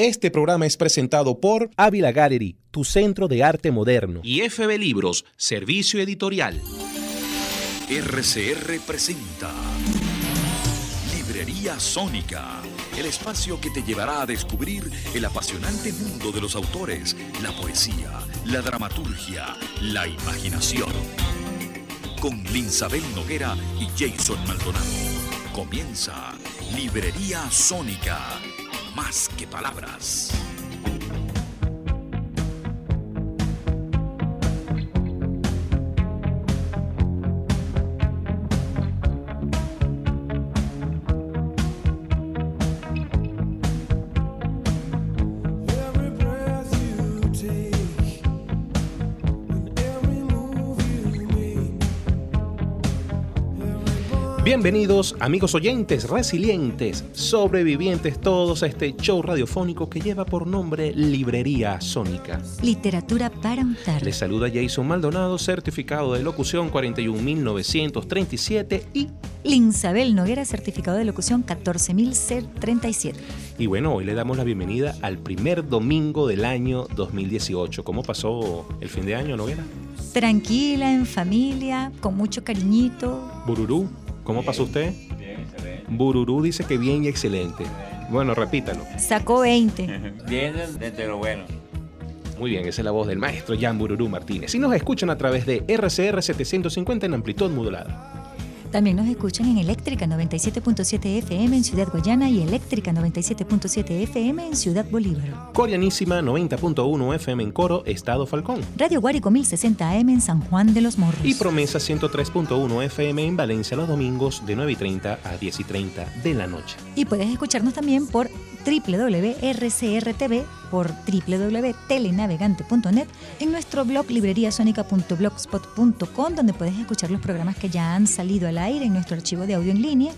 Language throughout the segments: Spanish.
Este programa es presentado por Ávila Gallery, tu centro de arte moderno. Y FB Libros, servicio editorial. RCR presenta Librería Sónica, el espacio que te llevará a descubrir el apasionante mundo de los autores, la poesía, la dramaturgia, la imaginación. Con Linsabel Noguera y Jason Maldonado. Comienza Librería Sónica más que palabras. Bienvenidos amigos oyentes, resilientes, sobrevivientes todos a este show radiofónico que lleva por nombre Librería Sónica. Literatura para untar. Les saluda Jason Maldonado, certificado de locución 41937 y Linsabel Noguera, certificado de locución 14037. Y bueno, hoy le damos la bienvenida al primer domingo del año 2018. ¿Cómo pasó el fin de año, Noguera? Tranquila, en familia, con mucho cariñito. Bururú. ¿Cómo pasó usted? Bien, excelente. Bururú dice que bien y excelente. Bueno, repítalo. Sacó 20. Bien desde lo bueno. Muy bien, esa es la voz del maestro Jan Bururú Martínez. Y nos escuchan a través de RCR 750 en amplitud modulada. También nos escuchan en Eléctrica 97.7 FM en Ciudad Guayana y Eléctrica 97.7 FM en Ciudad Bolívar. Coreanísima 90.1 FM en Coro, Estado Falcón. Radio Guárico 1060 AM en San Juan de los Morros. Y Promesa 103.1 FM en Valencia los domingos de 9 y 30 a 10 y 30 de la noche. Y puedes escucharnos también por www.rcrtv, por www.telenavegante.net, en nuestro blog libreriasonica.blogspot.com, donde puedes escuchar los programas que ya han salido al aire en nuestro archivo de audio en línea.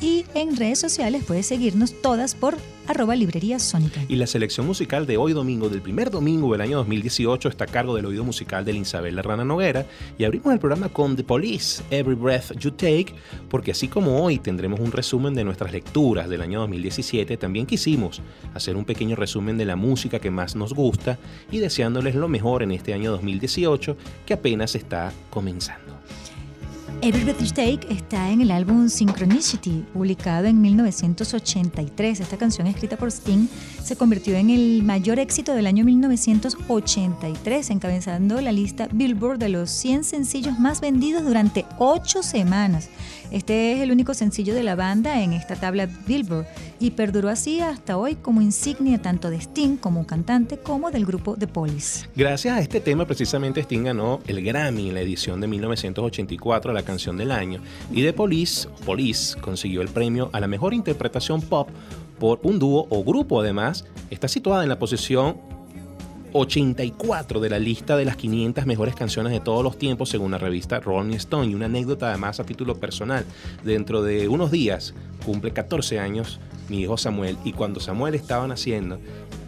Y en redes sociales puedes seguirnos todas por arroba librería sónica. Y la selección musical de hoy domingo, del primer domingo del año 2018, está a cargo del oído musical de Isabel Rana Noguera. Y abrimos el programa con The Police, Every Breath You Take, porque así como hoy tendremos un resumen de nuestras lecturas del año 2017, también quisimos hacer un pequeño resumen de la música que más nos gusta y deseándoles lo mejor en este año 2018 que apenas está comenzando. Every Breath You Take está en el álbum Synchronicity, publicado en 1983. Esta canción escrita por Sting se convirtió en el mayor éxito del año 1983, encabezando la lista Billboard de los 100 sencillos más vendidos durante 8 semanas. Este es el único sencillo de la banda en esta tabla Billboard y perduró así hasta hoy como insignia tanto de Sting como cantante como del grupo The Police. Gracias a este tema precisamente Sting ganó el Grammy en la edición de 1984 a la canción del año y The Police, Police consiguió el premio a la mejor interpretación pop por un dúo o grupo además. Está situada en la posición 84 de la lista de las 500 mejores canciones de todos los tiempos según la revista Rolling Stone. Y una anécdota además a título personal. Dentro de unos días cumple 14 años mi hijo Samuel y cuando Samuel estaba naciendo,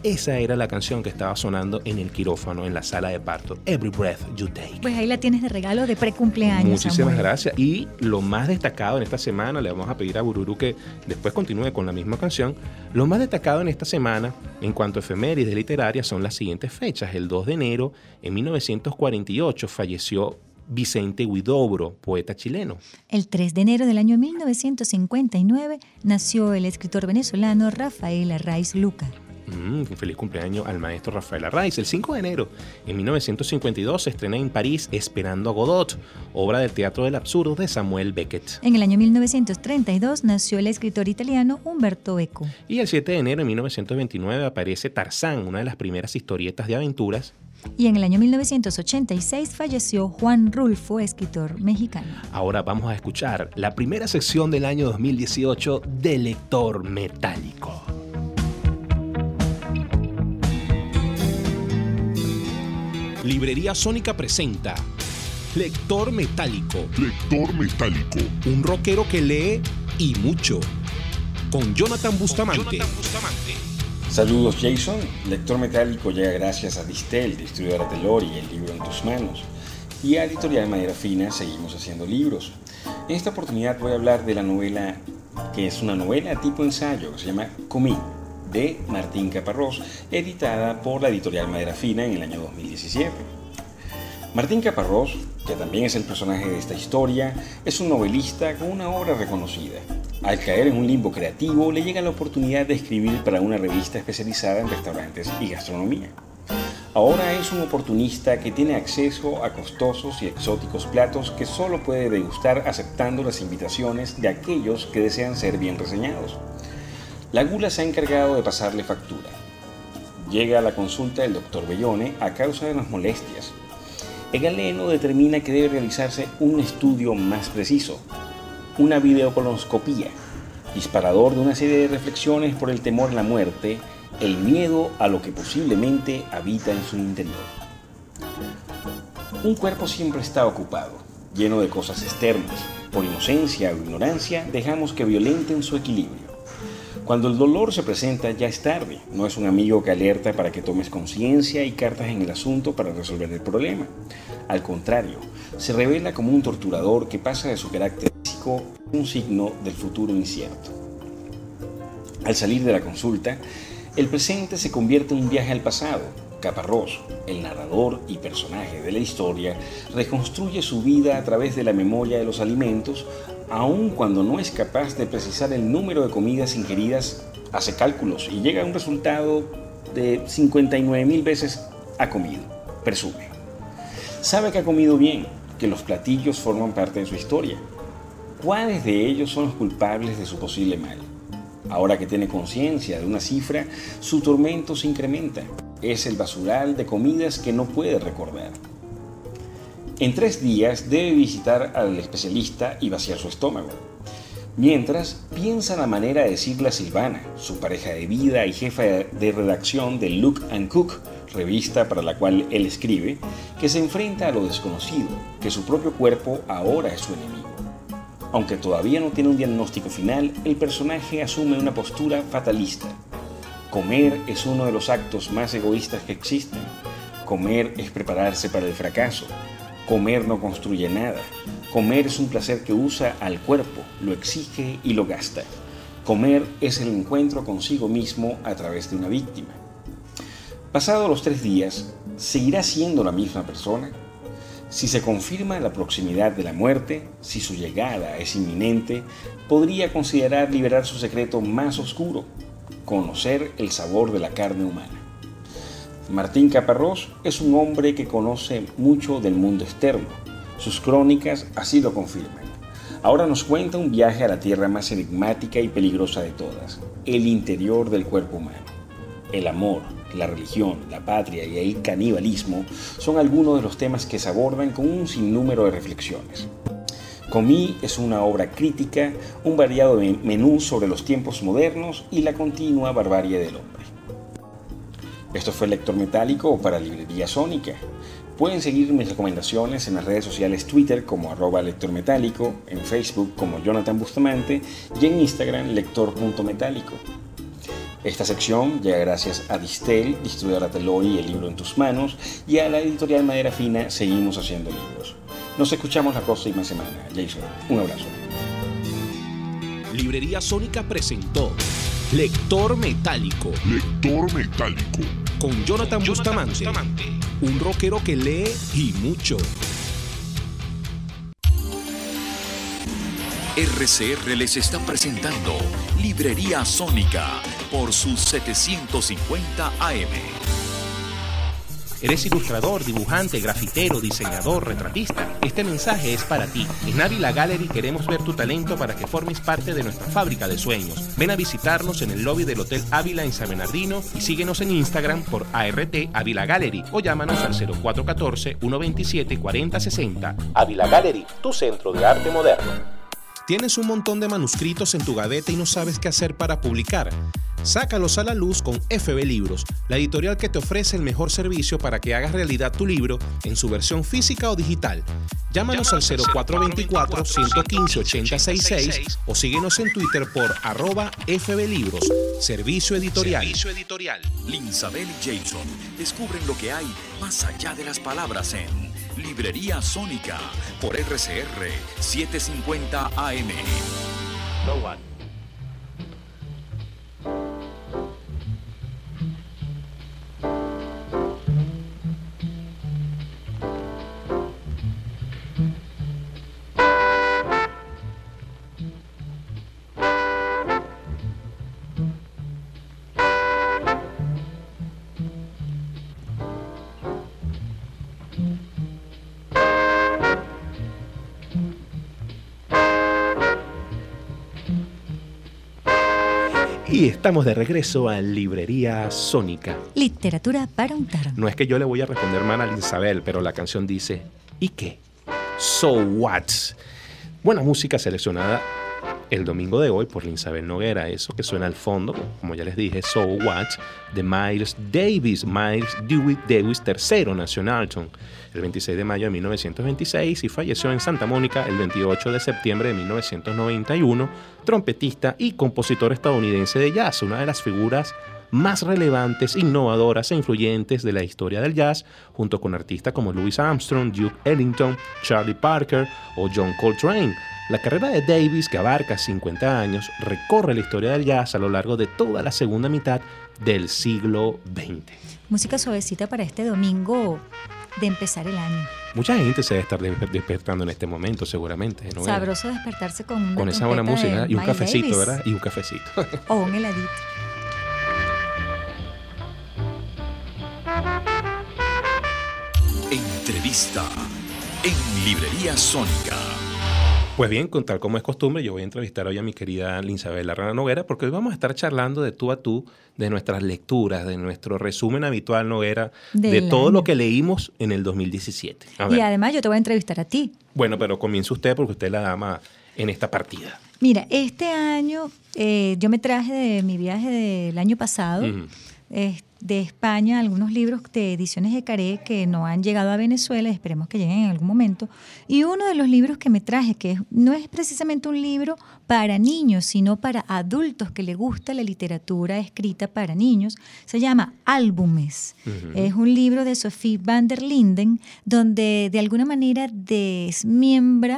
esa era la canción que estaba sonando en el quirófano, en la sala de parto. Every Breath You Take. Pues ahí la tienes de regalo de precumpleaños. Muchísimas Samuel. gracias. Y lo más destacado en esta semana, le vamos a pedir a Bururu que después continúe con la misma canción. Lo más destacado en esta semana, en cuanto a efemérides literarias, son las siguientes fechas. El 2 de enero, en 1948, falleció Vicente Huidobro, poeta chileno. El 3 de enero del año 1959 nació el escritor venezolano Rafael Arraiz Luca. Mm, feliz cumpleaños al maestro Rafael Arraiz. El 5 de enero, en 1952, se estrena en París Esperando a Godot, obra del teatro del absurdo de Samuel Beckett. En el año 1932 nació el escritor italiano Umberto Eco. Y el 7 de enero de 1929 aparece Tarzán, una de las primeras historietas de aventuras. Y en el año 1986 falleció Juan Rulfo, escritor mexicano. Ahora vamos a escuchar la primera sección del año 2018 de Lector Metálico. Librería Sónica presenta Lector Metálico, Lector metálico. un rockero que lee y mucho. Con Jonathan Bustamante. Saludos Jason, Lector Metálico llega gracias a Distel, distribuidora Telori y el libro en tus manos. Y a Editorial Madera Fina seguimos haciendo libros. En esta oportunidad voy a hablar de la novela que es una novela tipo ensayo que se llama Comí, de Martín Caparrós, editada por la editorial Madera Fina en el año 2017. Martín Caparrós, que también es el personaje de esta historia, es un novelista con una obra reconocida. Al caer en un limbo creativo, le llega la oportunidad de escribir para una revista especializada en restaurantes y gastronomía. Ahora es un oportunista que tiene acceso a costosos y exóticos platos que solo puede degustar aceptando las invitaciones de aquellos que desean ser bien reseñados. La gula se ha encargado de pasarle factura. Llega a la consulta del doctor Bellone a causa de las molestias. El galeno determina que debe realizarse un estudio más preciso, una videocolonoscopía, disparador de una serie de reflexiones por el temor a la muerte, el miedo a lo que posiblemente habita en su interior. Un cuerpo siempre está ocupado, lleno de cosas externas. Por inocencia o ignorancia dejamos que violenten su equilibrio. Cuando el dolor se presenta ya es tarde, no es un amigo que alerta para que tomes conciencia y cartas en el asunto para resolver el problema. Al contrario, se revela como un torturador que pasa de su carácter un signo del futuro incierto. Al salir de la consulta, el presente se convierte en un viaje al pasado. Caparrós, el narrador y personaje de la historia, reconstruye su vida a través de la memoria de los alimentos aun cuando no es capaz de precisar el número de comidas ingeridas, hace cálculos y llega a un resultado de 59 mil veces ha comido, presume. Sabe que ha comido bien, que los platillos forman parte de su historia. ¿Cuáles de ellos son los culpables de su posible mal? Ahora que tiene conciencia de una cifra, su tormento se incrementa. Es el basural de comidas que no puede recordar. En tres días debe visitar al especialista y vaciar su estómago. Mientras, piensa la manera de decirle a Silvana, su pareja de vida y jefa de redacción de Look and Cook, revista para la cual él escribe, que se enfrenta a lo desconocido, que su propio cuerpo ahora es su enemigo. Aunque todavía no tiene un diagnóstico final, el personaje asume una postura fatalista. Comer es uno de los actos más egoístas que existen. Comer es prepararse para el fracaso. Comer no construye nada. Comer es un placer que usa al cuerpo, lo exige y lo gasta. Comer es el encuentro consigo mismo a través de una víctima. Pasados los tres días, ¿seguirá siendo la misma persona? Si se confirma la proximidad de la muerte, si su llegada es inminente, podría considerar liberar su secreto más oscuro, conocer el sabor de la carne humana. Martín Caparrós es un hombre que conoce mucho del mundo externo. Sus crónicas así lo confirman. Ahora nos cuenta un viaje a la tierra más enigmática y peligrosa de todas, el interior del cuerpo humano. El amor, la religión, la patria y el canibalismo son algunos de los temas que se abordan con un sinnúmero de reflexiones. Comí es una obra crítica, un variado menú sobre los tiempos modernos y la continua barbarie del hombre. Esto fue Lector Metálico para Librería Sónica. Pueden seguir mis recomendaciones en las redes sociales Twitter como arroba lectormetálico, en Facebook como Jonathan Bustamante y en Instagram lector.metálico. Esta sección llega gracias a Distel, distribuidora Telori y El Libro en tus manos, y a la editorial Madera Fina Seguimos Haciendo Libros. Nos escuchamos la próxima semana. Jason, un abrazo. Librería Sónica presentó Lector Metálico. Lector Metálico. Con Jonathan, Bustamante, Un rockero que lee y mucho. RCR les está presentando Librería Sónica por sus 750 AM. ¿Eres ilustrador, dibujante, grafitero, diseñador, retratista? Este mensaje es para ti. En Ávila Gallery queremos ver tu talento para que formes parte de nuestra fábrica de sueños. Ven a visitarnos en el lobby del Hotel Ávila en San Bernardino y síguenos en Instagram por ART Ávila Gallery o llámanos al 0414-127-4060. Ávila Gallery, tu centro de arte moderno. ¿Tienes un montón de manuscritos en tu gaveta y no sabes qué hacer para publicar? Sácalos a la luz con FB Libros, la editorial que te ofrece el mejor servicio para que hagas realidad tu libro en su versión física o digital. Llámanos al 0424-115-8066 o síguenos en Twitter por arroba FB Libros, servicio editorial. Servicio editorial. Linsabel y Jason descubren lo que hay más allá de las palabras en Librería Sónica por RCR 750 AM. Estamos de regreso a Librería Sónica. Literatura para untar. No es que yo le voy a responder mal a Isabel, pero la canción dice, ¿y qué? So what? Buena música seleccionada el domingo de hoy por Isabel Noguera. Eso que suena al fondo, como ya les dije, So What, de Miles Davis. Miles Dewitt Davis, tercero nació en Alton el 26 de mayo de 1926 y falleció en Santa Mónica el 28 de septiembre de 1991, trompetista y compositor estadounidense de jazz, una de las figuras más relevantes, innovadoras e influyentes de la historia del jazz, junto con artistas como Louis Armstrong, Duke Ellington, Charlie Parker o John Coltrane. La carrera de Davis, que abarca 50 años, recorre la historia del jazz a lo largo de toda la segunda mitad del siglo XX. Música suavecita para este domingo de empezar el año. Mucha gente se debe estar despertando en este momento, seguramente. ¿no? Sabroso despertarse con una Con esa buena música y un Miles cafecito, Davis. ¿verdad? Y un cafecito. O un heladito. Entrevista en Librería Sónica. Pues bien, con tal como es costumbre, yo voy a entrevistar hoy a mi querida Linsabel Rana Noguera, porque hoy vamos a estar charlando de tú a tú, de nuestras lecturas, de nuestro resumen habitual, Noguera, de todo año. lo que leímos en el 2017. A ver, Y además yo te voy a entrevistar a ti. bueno, pero comience usted porque usted es la dama en esta partida. Mira, este año eh, yo me traje de mi viaje del año pasado eh, de España algunos libros de ediciones de Caré que no han llegado a Venezuela, esperemos que lleguen en algún momento. Y uno de los libros que me traje, que no es precisamente un libro para niños, sino para adultos que le gusta la literatura escrita para niños, se llama Álbumes. Es un libro de Sophie van der Linden, donde de alguna manera desmiembra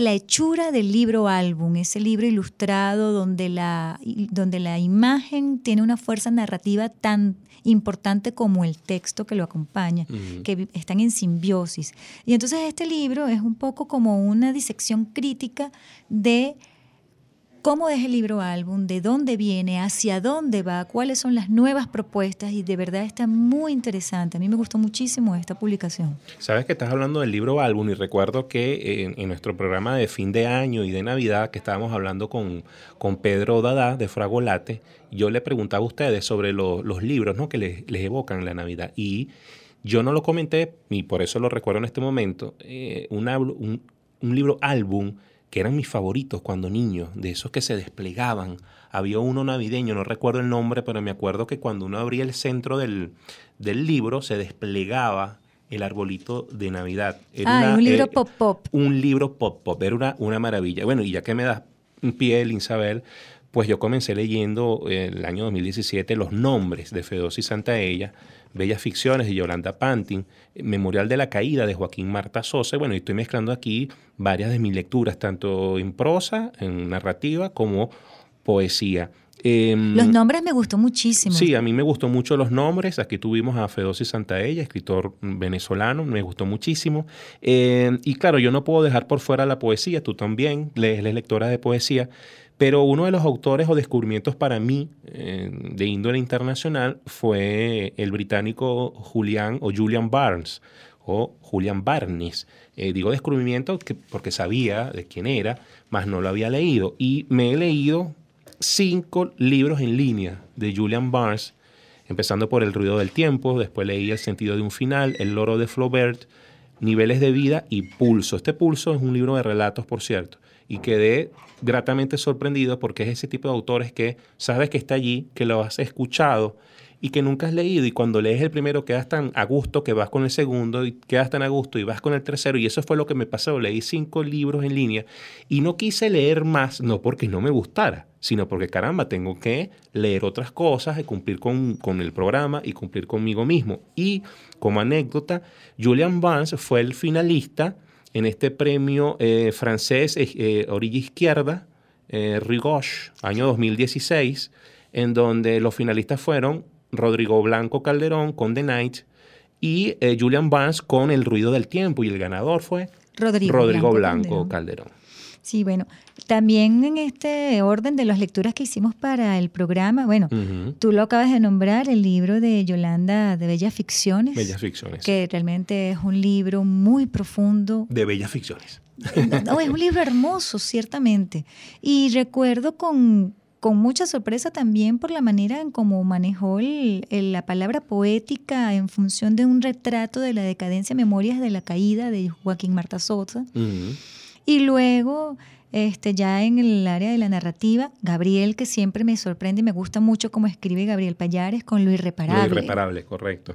la hechura del libro álbum, ese libro ilustrado donde la, donde la imagen tiene una fuerza narrativa tan importante como el texto que lo acompaña, que están en simbiosis. Y entonces este libro es un poco como una disección crítica de cómo es el libro álbum, de dónde viene, hacia dónde va, cuáles son las nuevas propuestas y de verdad está muy interesante. A mí me gustó muchísimo esta publicación. Sabes que estás hablando del libro álbum y recuerdo que en, nuestro programa de fin de año y de Navidad que estábamos hablando con, con Pedro Dada de Fragolate, yo le preguntaba a ustedes sobre lo- los libros ¿no? que les, evocan la Navidad y yo no lo comenté y por eso lo recuerdo en este momento, eh, un libro álbum que eran mis favoritos cuando niño, de esos que se desplegaban. Había uno navideño, no recuerdo el nombre, pero me acuerdo que cuando uno abría el centro del, del libro se desplegaba el arbolito de Navidad. Era Ah, una- un libro eh, pop-pop. Un libro pop-pop, era una, una maravilla. Bueno, y ya que me das un pie, Isabel, pues yo comencé leyendo eh, el año 2017 los nombres de Fedosi Santaella, Bellas Ficciones de Yolanda Pantin, Memorial de la Caída de Joaquín Marta Sosa. Bueno, y estoy mezclando aquí varias de mis lecturas, tanto en prosa, en narrativa, como poesía. Em, Los nombres me gustó muchísimo. Sí, a mí me gustó mucho los nombres. Aquí tuvimos a Fedosi Santaella, escritor venezolano, me gustó muchísimo. Eh, y claro, yo no puedo dejar por fuera la poesía, tú también lees, lees lectora de poesía, pero uno de los autores o descubrimientos para mí eh, de índole internacional fue el británico Julian o Julian Barnes o Julian Barnes. Eh, digo descubrimiento que- porque sabía de quién era, mas no lo había leído. Y me he leído cinco libros en línea de Julian Barnes, empezando por El ruido del tiempo, después leí El sentido de un final, El loro de Flaubert, Niveles de vida y Pulso. Este Pulso es un libro de relatos, por cierto, y quedé gratamente sorprendido porque es ese tipo de autores que sabes que está allí, que lo has escuchado y que nunca has leído. Y cuando lees el primero quedas tan a gusto que vas con el segundo y quedas tan a gusto y vas con el tercero. Y eso fue lo que me pasó, leí cinco libros en línea y no quise leer más, no porque no me gustara, sino porque caramba, tengo que leer otras cosas y cumplir con, con el programa y cumplir conmigo mismo. Y como anécdota, Julian Barnes fue el finalista en este premio eh, francés eh, eh, Orilla Izquierda, eh, Rigoche, año 2016, en donde los finalistas fueron Rodrigo Blanco Calderón con The Night y Julian Barnes con El ruido del tiempo y el ganador fue Rodrigo, Rodrigo Blanco Blanco Calderón. Calderón. Sí, bueno, también en este orden de las lecturas que hicimos para el programa, bueno, Ujú. tú lo acabas de nombrar, el libro de Yolanda de Bellas Ficciones, Bellas ficciones. que realmente es un libro muy profundo, De bellas ficciones. No, es un libro hermoso, ciertamente. Y recuerdo con, con mucha sorpresa también por la manera en cómo manejó el- el- la palabra poética en función de un retrato de la decadencia Memorias de la Caída de Joaquín Marta Sosa. Ujú. Y luego, este, ya en el área de la narrativa, Gabriel, que siempre me sorprende y me gusta mucho cómo escribe Gabriel Payares con Lo Lo Irreparable. irreparable, correcto.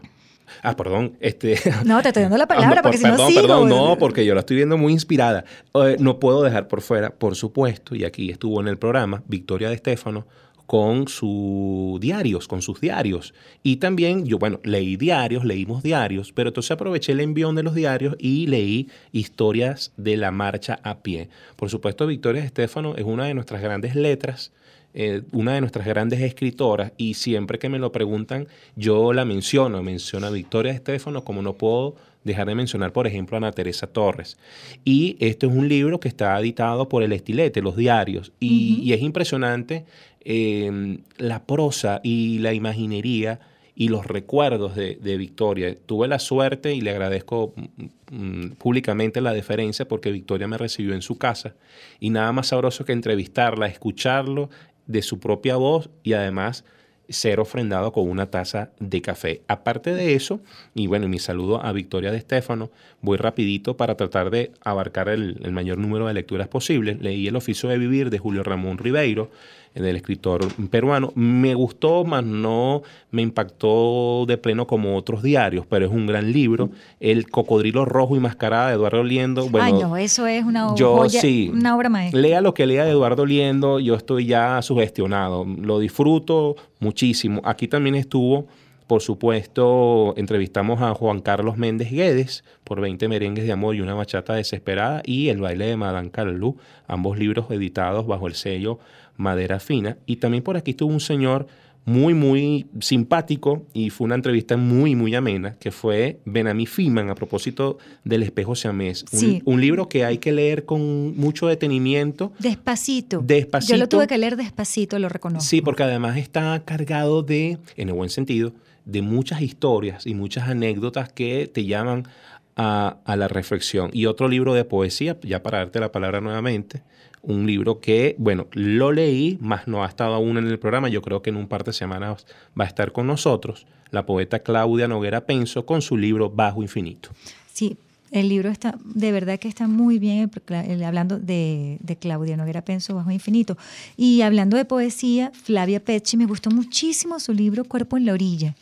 Ah, perdón, este... No, te estoy dando la Ah, palabra no, porque por- si no perdón, sigo. perdón, no, porque yo la estoy viendo muy inspirada. Eh, no puedo dejar por fuera, por supuesto, y aquí estuvo en el programa Victoria de Estéfano con sus diarios, con sus diarios. Y también yo, bueno, leí diarios, leímos diarios, pero entonces aproveché el envión de los diarios y leí historias de la marcha a pie. Por supuesto, Victoria de Estéfano es una de nuestras grandes letras, eh, una de nuestras grandes escritoras y siempre que me lo preguntan yo la menciono, menciono a Victoria Estefano como no puedo dejar de mencionar por ejemplo a Ana Teresa Torres. Y este es un libro que está editado por El Estilete, los diarios, y, y es impresionante eh, la prosa y la imaginería y los recuerdos de, de Victoria. Tuve la suerte y le agradezco mm, mm, públicamente la deferencia porque Victoria me recibió en su casa y nada más sabroso que entrevistarla, escucharlo de su propia voz y además ser ofrendado con una taza de café. Aparte de eso, y bueno, mi saludo a Victoria de Estéfano, voy rapidito para tratar de abarcar el, el mayor número de lecturas posible. Leí El oficio de vivir de Julio Ramón Ribeiro, del escritor peruano. Me gustó, mas no me impactó de pleno como otros diarios, pero es un gran libro. El cocodrilo rojo y mascarada de Eduardo Liendo. Bueno, Ay, no, eso es una yo joya, sí. una obra maestra. Lea lo que lea de Eduardo Liendo, yo estoy ya sugestionado. Lo disfruto muchísimo. Aquí también estuvo, por supuesto, entrevistamos a Juan Carlos Méndez Guedes por 20 merengues de amor y una bachata desesperada y El baile de Madame Calú, ambos libros editados bajo el sello Madera Fina. Y también por aquí estuvo un señor muy, muy simpático y fue una entrevista muy, muy amena, que fue Benami Fiman a propósito del espejo siamés. Un, Sí. un libro que hay que leer con mucho detenimiento. Despacito. Despacito. Yo lo tuve que leer despacito, lo reconozco. Sí, porque además está cargado de, en el buen sentido, de muchas historias y muchas anécdotas que te llaman a, a la reflexión. Y otro libro de poesía, ya para darte la palabra nuevamente, un libro que, bueno, lo leí, más no ha estado aún en el programa, yo creo que en un par de semanas va a estar con nosotros, la poeta Claudia Noguera Penso con su libro Bajo Infinito. Sí, el libro está, de verdad que está muy bien, el- hablando de, de Claudia Noguera Penso, Bajo Infinito. Y hablando de poesía, Flavia Pecci, me gustó muchísimo su libro Cuerpo en la Orilla.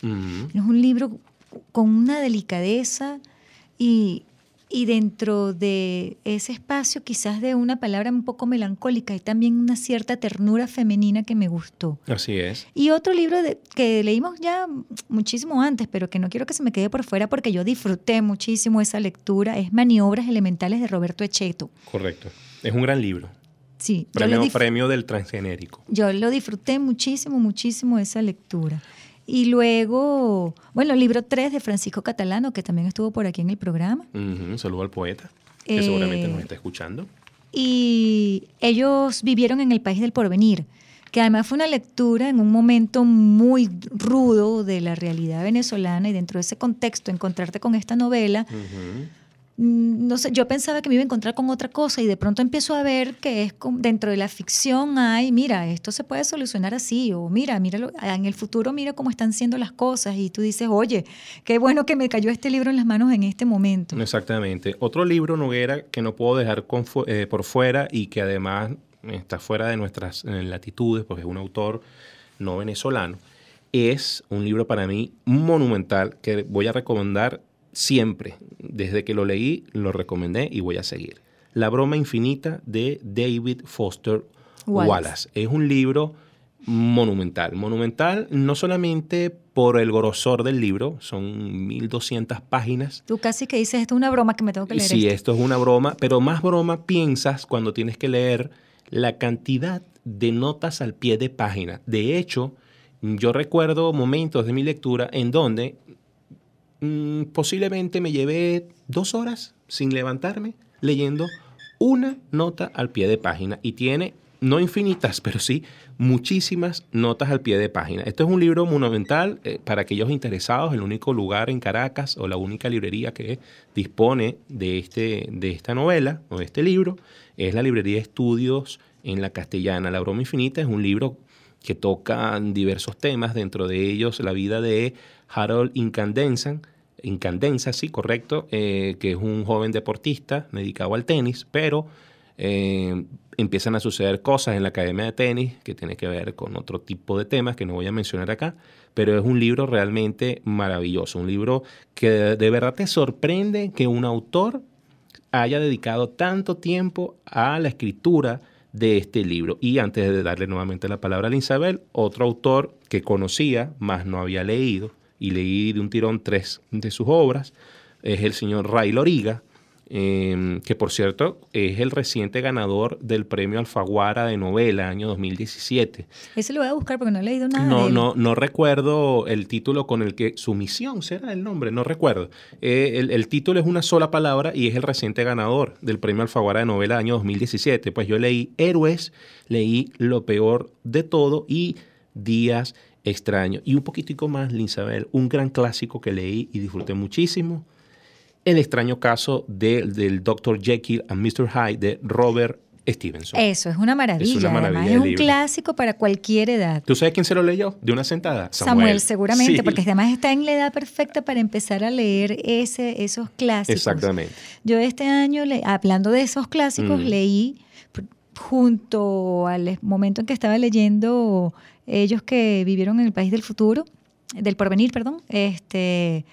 Es un libro con una delicadeza y, y dentro de ese espacio quizás de una palabra un poco melancólica y también una cierta ternura femenina que me gustó. Así es. Y otro libro de- que leímos ya muchísimo antes, pero que no quiero que se me quede por fuera porque yo disfruté muchísimo esa lectura, es Maniobras Elementales de Roberto Echeto. Correcto. Es un gran libro. Sí, Premio, premio del transgenérico. yo lo disfruté muchísimo, muchísimo esa lectura. Y luego, bueno, el libro 3 de Francisco Catalano, que también estuvo por aquí en el programa. Un saludo al poeta, que Eh, seguramente nos está escuchando. y ellos vivieron en el país del porvenir, que además fue una lectura en un momento muy rudo de la realidad venezolana y dentro de ese contexto encontrarte con esta novela, no sé, yo pensaba que me iba a encontrar con otra cosa y de pronto empiezo a ver que es dentro de la ficción hay, mira, esto se puede solucionar así o mira, mira en el futuro mira cómo están siendo las cosas y tú dices, "Oye, qué bueno que me cayó este libro en las manos en este momento." Exactamente. Otro libro, Noguera, que no puedo dejar eh, por fuera y que además está fuera de nuestras eh, latitudes, porque es un autor no venezolano, es un libro para mí monumental que voy a recomendar siempre. Desde que lo leí, lo recomendé y voy a seguir. La broma infinita de David Foster Wallace. Wallace. Es un libro monumental. Monumental no solamente por el grosor del libro, son 1200 páginas. Tú casi que dices, esto es una broma que me tengo que leer. Sí, esto". esto es una broma, pero más broma piensas cuando tienes que leer la cantidad de notas al pie de página. De hecho, yo recuerdo momentos de mi lectura en donde mm, posiblemente me llevé dos horas sin levantarme leyendo una nota al pie de página y tiene no infinitas, pero sí muchísimas notas al pie de página. Esto es un libro monumental eh, para aquellos interesados, el único lugar en Caracas o la única librería que dispone de, este, de esta novela o de este libro es la librería estudios en la castellana. La broma infinita es un libro que tocan diversos temas, dentro de ellos la vida de Harold Incandenza, Incandenza, sí, correcto, eh, que es un joven deportista dedicado al tenis, pero eh, empiezan a suceder cosas en la academia de tenis que tiene que ver con otro tipo de temas que no voy a mencionar acá, pero es un libro realmente maravilloso, un libro que de verdad te sorprende que un autor haya dedicado tanto tiempo a la escritura de este libro. Y antes de darle nuevamente la palabra a Isabel, otro autor que conocía, más no había leído, y leí de un tirón tres de sus obras, es el señor Ray Loriga, eh, que por cierto es el reciente ganador del premio Alfaguara de novela año 2017. Ese lo voy a buscar porque no he leído nada. No, de él. no, no recuerdo el título con el que su misión será el nombre, no recuerdo. Eh, el, el título es una sola palabra y es el reciente ganador del premio Alfaguara de novela año 2017. Pues yo leí Héroes, leí Lo peor de todo y Días extraños. Y un poquitico más, Linsabel, un gran clásico que leí y disfruté muchísimo el extraño caso de, del Dr. Jekyll and Mr. Hyde de Robert Stevenson. Eso, es una maravilla. Es una maravilla además, de es un libro. clásico para cualquier edad. ¿Tú sabes quién se lo leyó? De una sentada. Samuel, seguramente, Sí, porque además está en la edad perfecta para empezar a leer ese, esos clásicos. Exactamente. Yo este año, le- hablando de esos clásicos, Mm. leí junto al momento en que estaba leyendo ellos que vivieron en el país del futuro, del porvenir, perdón, este,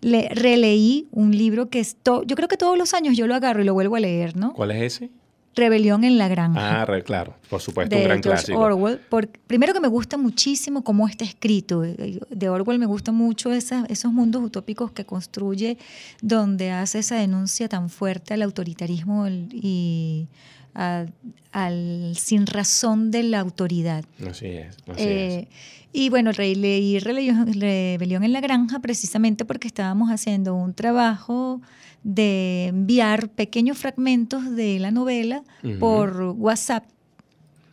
le, releí un libro que es to- yo creo que todos los años yo lo agarro y lo vuelvo a leer, ¿no? ¿Cuál es ese? Rebelión en la granja Ah, re- claro, por supuesto, de un gran George clásico. Orwell. Por, primero que me gusta muchísimo cómo está escrito. De Orwell me gusta mucho esa- esos mundos utópicos que construye, donde hace esa denuncia tan fuerte al autoritarismo y a- al sin razón de la autoridad. Así es, así Eh, y bueno, leí Rebelión, en la Granja precisamente porque estábamos haciendo un trabajo de enviar pequeños fragmentos de la novela Ujú. por WhatsApp,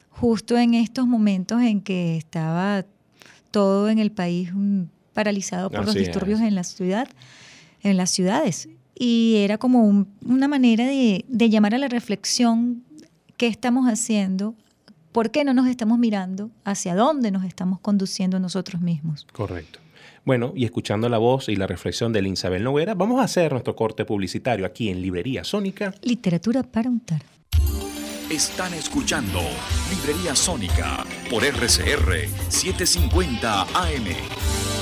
justo en estos momentos en que estaba todo en el país mm, paralizado por los Así disturbios es. en la ciudad, en las ciudades. Y era como un- una manera de, de llamar a la reflexión qué estamos haciendo, por qué no nos estamos mirando, hacia dónde nos estamos conduciendo nosotros mismos. Correcto. Bueno, y escuchando la voz y la reflexión de Isabel Noguera, vamos a hacer nuestro corte publicitario aquí en Librería Sónica. Literatura para untar. Están escuchando Librería Sónica por RCR 750 AM.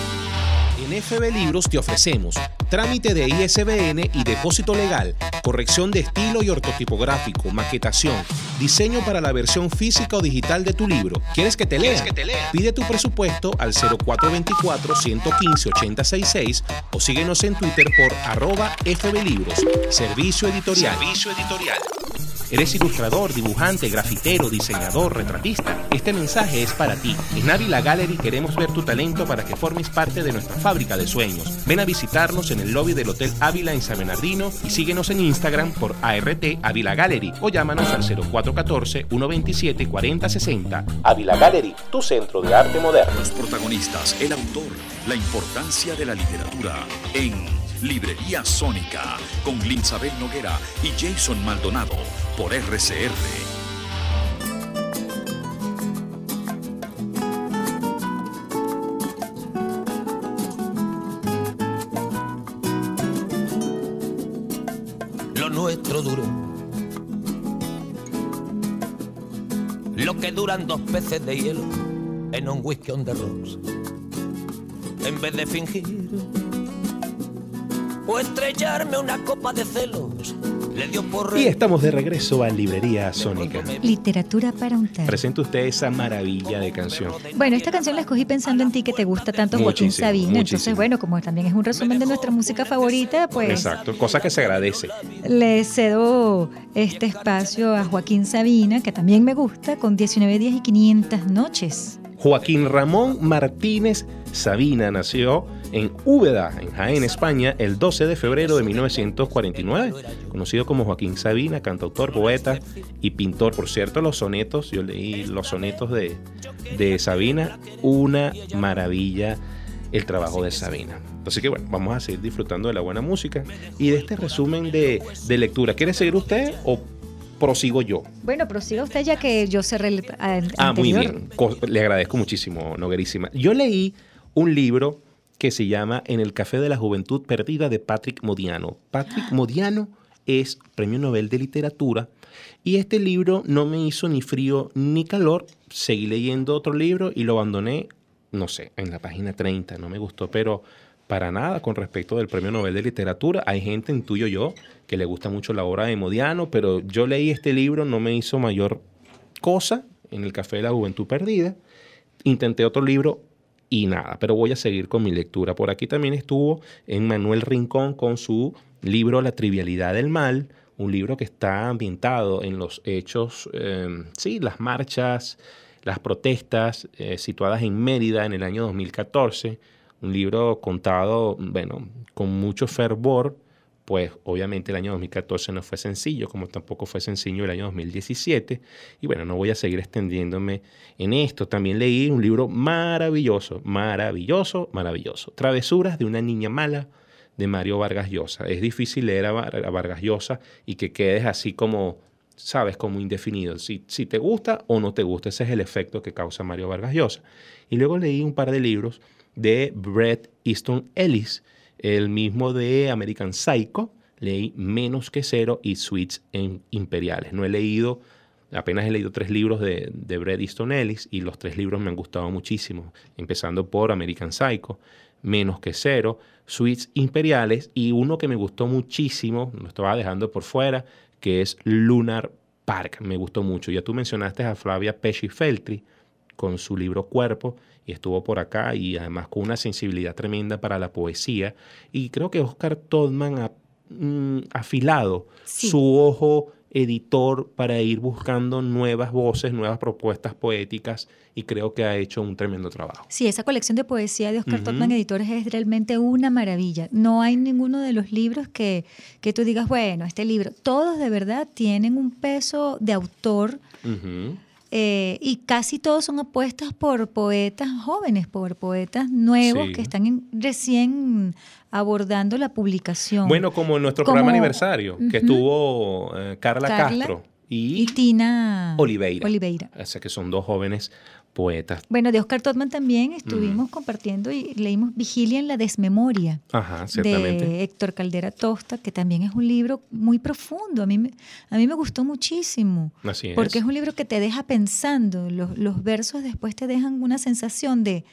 En FB Libros te ofrecemos trámite de ISBN y depósito legal, corrección de estilo y ortotipográfico, maquetación, diseño para la versión física o digital de tu libro. ¿Quieres que te lea? Pide tu presupuesto al 0424-115-8066 o síguenos en Twitter por arroba FB Libros. Servicio editorial. Servicio editorial. ¿Eres ilustrador, dibujante, grafitero, diseñador, retratista? Este mensaje es para ti. En Ávila Gallery queremos ver tu talento para que formes parte de nuestra fábrica de sueños. Ven a visitarnos en el lobby del Hotel Ávila en San Bernardino y síguenos en Instagram por ART Ávila Gallery o llámanos al 0414-127-4060. Ávila Gallery, tu centro de arte moderno. Los protagonistas, el autor, la importancia de la literatura en Librería Sónica con Linsabel Noguera y Jason Maldonado por RCR. lo nuestro duró. Lo que duran dos peces de hielo en un whisky on the rocks. En vez de fingir o estrellarme una copa de celos, le dio por Y estamos de regreso a Librería Sónica. Literatura para untar. Presenta usted esa maravilla de canción. Bueno, esta canción la escogí pensando en ti que te gusta tanto Joaquín Muchísimo, Sabina. Entonces, bueno, como también es un resumen de nuestra música favorita, pues Exacto, cosa que se agradece. le cedo este espacio a Joaquín Sabina, que también me gusta, con 19 días y 500 noches. Joaquín Ramón Martínez Sabina nació en Úbeda, en Jaén, España, el 12 de febrero de 1949. Conocido como Joaquín Sabina, cantautor, poeta y pintor. Por cierto, los sonetos, yo leí los sonetos de, de Sabina, una maravilla el trabajo de Sabina. Así que bueno, vamos a seguir disfrutando de la buena música y de este resumen de, de lectura. ¿Quiere seguir usted o prosigo yo. Bueno, prosiga usted ya que yo cerré el Ah, muy bien. Le agradezco muchísimo, Noguerísima. Yo leí un libro que se llama En el Café de la Juventud Perdida de Patrick Modiano. Patrick Modiano es Premio Nobel de Literatura y este libro no me hizo ni frío ni calor. Seguí leyendo otro libro y lo abandoné, no sé, en la página 30. No me gustó, pero para nada con respecto del Premio Nobel de Literatura. Hay gente, intuyo yo, que le gusta mucho la obra de Modiano, pero yo leí este libro, no me hizo mayor cosa en el Café de la Juventud Perdida. Intenté otro libro y nada, pero voy a seguir con mi lectura. Por aquí también estuvo en Manuel Rincón con su libro La trivialidad del mal, un libro que está ambientado en los hechos, eh, sí, las marchas, las protestas eh, situadas en Mérida en el año 2014. Un libro contado, bueno, con mucho fervor, pues obviamente el año 2014 no fue sencillo, como tampoco fue sencillo el año 2017. Y bueno, no voy a seguir extendiéndome en esto. También leí un libro maravilloso, maravilloso, maravilloso. Travesuras de una niña mala de Mario Vargas Llosa. Es difícil leer a, Var- a Vargas Llosa y que quedes así como, sabes, como indefinido. Si, si te gusta o no te gusta, ese es el efecto que causa Mario Vargas Llosa. Y luego leí un par de libros de Bret Easton Ellis, el mismo de American Psycho. Leí Menos que Cero y Suites en Imperiales. No he leído, apenas he leído tres libros de, de Bret Easton Ellis y los tres libros me han gustado muchísimo, empezando por American Psycho, Menos que Cero, Suites Imperiales y uno que me gustó muchísimo, lo estaba dejando por fuera, que es Lunar Park. Me gustó mucho. Ya tú mencionaste a Flavia Pesci Feltri con su libro Cuerpo y estuvo por acá y además con una sensibilidad tremenda para la poesía. Y creo que Oscar Todman ha mm, afilado Sí. su ojo editor para ir buscando nuevas voces, nuevas propuestas poéticas y creo que ha hecho un tremendo trabajo. Sí, esa colección de poesía de Oscar. Totman Editores es realmente una maravilla. No hay ninguno de los libros que, que tú digas, bueno, este libro, todos de verdad tienen un peso de autor. Eh, y casi todos son apuestas por poetas jóvenes, por poetas nuevos Sí. que están en- recién abordando la publicación. Bueno, como en nuestro Como- programa aniversario, que estuvo eh, Carla, Carla Castro y y, Tina Oliveira. Oliveira. O sea que son dos jóvenes poetas. Bueno, de Oscar Totman también estuvimos compartiendo y leímos Vigilia en la desmemoria. Ajá, de Héctor Caldera Tosta, que también es un libro muy profundo. A mí, me- a mí me gustó muchísimo. Así es. Porque es un libro que te deja pensando. Los, los versos después te dejan una sensación de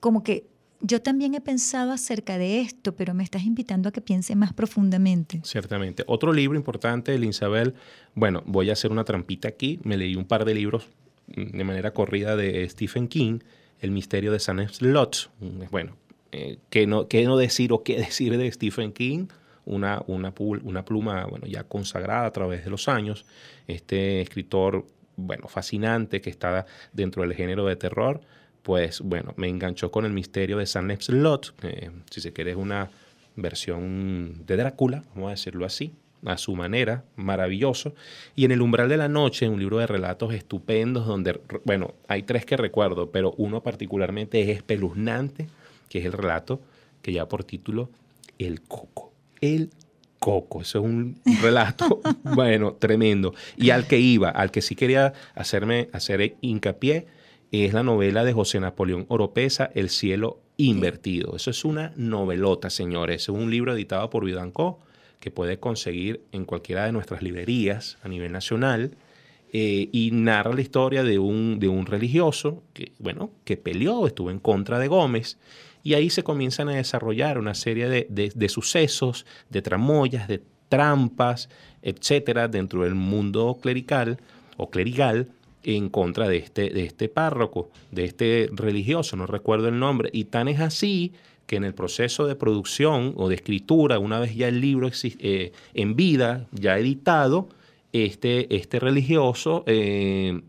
como que yo también he pensado acerca de esto, pero me estás invitando a que piense más profundamente. Ciertamente. Otro libro importante de Isabel, bueno, voy a hacer una trampita aquí. Me leí un par de libros de manera corrida de Stephen King, El misterio de San Slot. Bueno, eh, ¿qué, no, qué no decir o qué decir de Stephen King? Una, una, pluma bueno, ya consagrada a través de los años. Este escritor, bueno, fascinante que está dentro del género de terror. Pues bueno, me enganchó con el misterio de San Slot, que si se quiere es una versión de Drácula, vamos a decirlo así, a su manera, maravilloso. Y en El umbral de la noche, un libro de relatos estupendos donde, bueno, hay tres que recuerdo, pero uno particularmente es espeluznante, que es el relato que ya por título El Coco. El Coco, eso es un relato, bueno, tremendo. Y al que iba, al que sí quería hacerme hacer hincapié, es la novela de José Napoleón Oropesa, El cielo invertido. Eso es una novelota, señores. Es un libro editado por Vidanco que puede conseguir en cualquiera de nuestras librerías a nivel nacional eh, y narra la historia de un, de un religioso que, bueno, que peleó, estuvo en contra de Gómez y ahí se comienzan a desarrollar una serie de, de- de sucesos, de tramoyas, de trampas, etcétera, dentro del mundo clerical o clerical en contra de este, de este párroco, de este religioso, no recuerdo el nombre. Y tan es así que en el proceso de producción o de escritura, una vez ya el libro eh, en vida, ya editado, este, este religioso eh,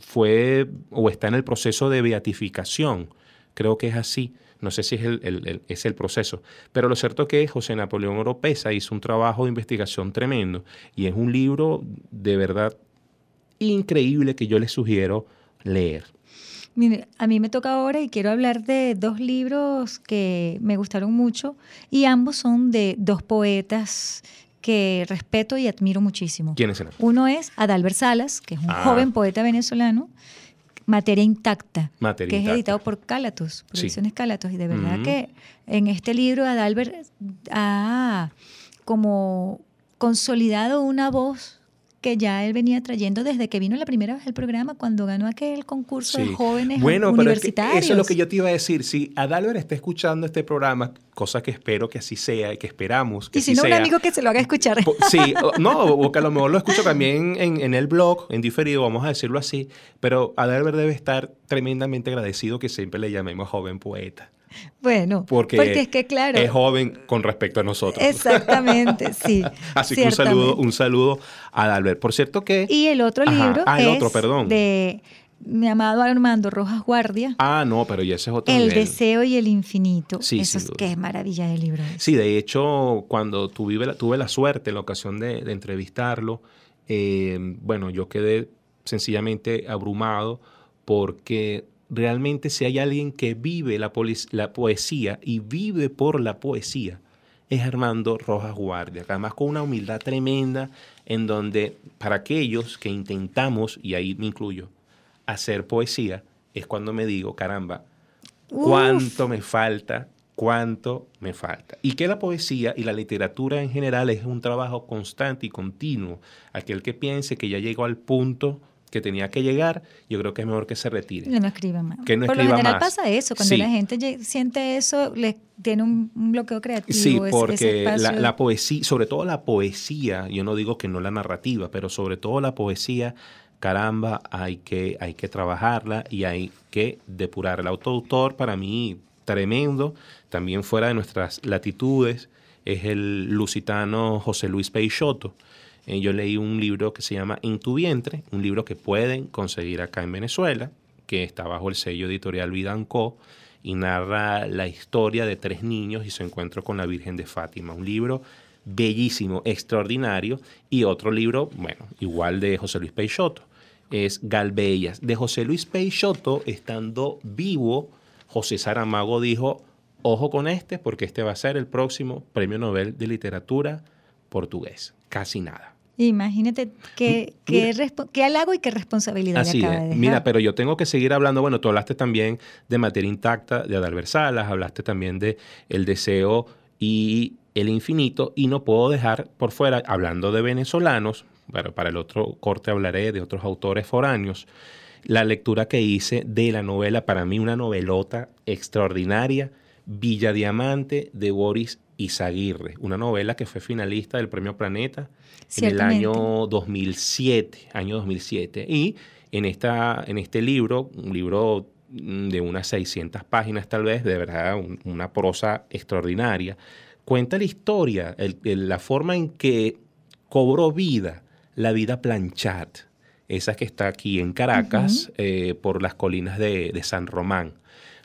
fue o está en el proceso de beatificación. Creo que es así. No sé si es el, es el proceso. Pero lo cierto es que José Napoleón Oropesa hizo un trabajo de investigación tremendo y es un libro de verdad increíble que yo les sugiero leer. Mire, a mí me toca ahora y quiero hablar de dos libros que me gustaron mucho y ambos son de dos poetas que respeto y admiro muchísimo. ¿Quiénes eran? Uno es Adalbert Salas, que es un Ah. joven poeta venezolano, Materia Intacta, Materia que Intacta. es editado por Cálatos, Producciones Cálatos. Y de verdad que en este libro Adalbert ha como consolidado una voz que ya él venía trayendo desde que vino la primera vez al programa, cuando ganó aquel concurso de jóvenes bueno, pero es que universitarios. eso es lo que yo te iba a decir. Si Adalbert está escuchando este programa, cosa que espero que así sea y que esperamos que y si así no, un amigo que se lo haga escuchar. Sí, no, o que a lo mejor lo escucho también en, en el blog, en diferido, vamos a decirlo así, pero Adalbert debe estar tremendamente agradecido que siempre le llamemos joven poeta, Bueno, porque, es que claro. es joven con respecto a nosotros. Exactamente, sí. Así que un saludo, un saludo a Adalbert. Por cierto que... Y el otro Ajá. libro Ah, el es otro, perdón. de mi amado Armando Rojas Guardia, Ah, no, pero ya ese es otro El nivel. deseo y el infinito. Sí, Eso es qué maravilla de libro. Sí, de hecho, cuando tuve la, tuve la suerte, la ocasión de, de entrevistarlo, eh, bueno, yo quedé sencillamente abrumado porque realmente si hay alguien que vive la, poesía y vive por la poesía, es Armando Rojas Guardia, que además con una humildad tremenda en donde para aquellos que intentamos, y ahí me incluyo, hacer poesía, es cuando me digo, caramba, Uf. cuánto me falta, cuánto me falta. Y que la poesía y la literatura en general es un trabajo constante y continuo. Aquel que piense que ya llegó al punto que tenía que llegar, yo creo que es mejor que se retire. Que no escriba más. Que no Por lo escriba general más. pasa eso, cuando Sí. la gente siente eso, le tiene un, un bloqueo creativo. Sí, porque la, la poesía, sobre todo la poesía, yo no digo que no la narrativa, pero sobre todo la poesía, caramba, hay que, hay que trabajarla y hay que depurar. El autoautor para mí tremendo, también fuera de nuestras latitudes, es el lusitano José Luis Peixoto. Eh, yo leí un libro que se llama En tu vientre, un libro que pueden conseguir acá en Venezuela, que está bajo el sello editorial Vidanco y narra la historia de tres niños y su encuentro con la Virgen de Fátima. Un libro bellísimo, extraordinario. Y otro libro, bueno, igual de José Luis Peixoto, es Galbellas. De José Luis Peixoto, estando vivo, José Saramago dijo, ojo con este, porque este va a ser el próximo Premio Nobel de Literatura portugués. Casi nada. Imagínate qué, qué, qué halago y qué responsabilidad Así le acaba es. de dejar. Mira, pero yo tengo que seguir hablando. Bueno, tú hablaste también de materia intacta de Adalbert Salas, hablaste también de el deseo y el infinito, y no puedo dejar por fuera, hablando de venezolanos, pero para el otro corte hablaré de otros autores foráneos, la lectura que hice de la novela, para mí una novelota extraordinaria, Villa Diamante de Boris Izaguirre, una novela que fue finalista del Premio Planeta en el año 2007, año 2007. Y en, esta, en este libro, un libro mm, de unas 600 páginas tal vez, de verdad, un- una prosa extraordinaria, cuenta la historia, el- el- la forma en que cobró vida la vida Planchat, esa que está aquí en Caracas, eh, por las colinas de, de San Román.